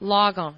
log on.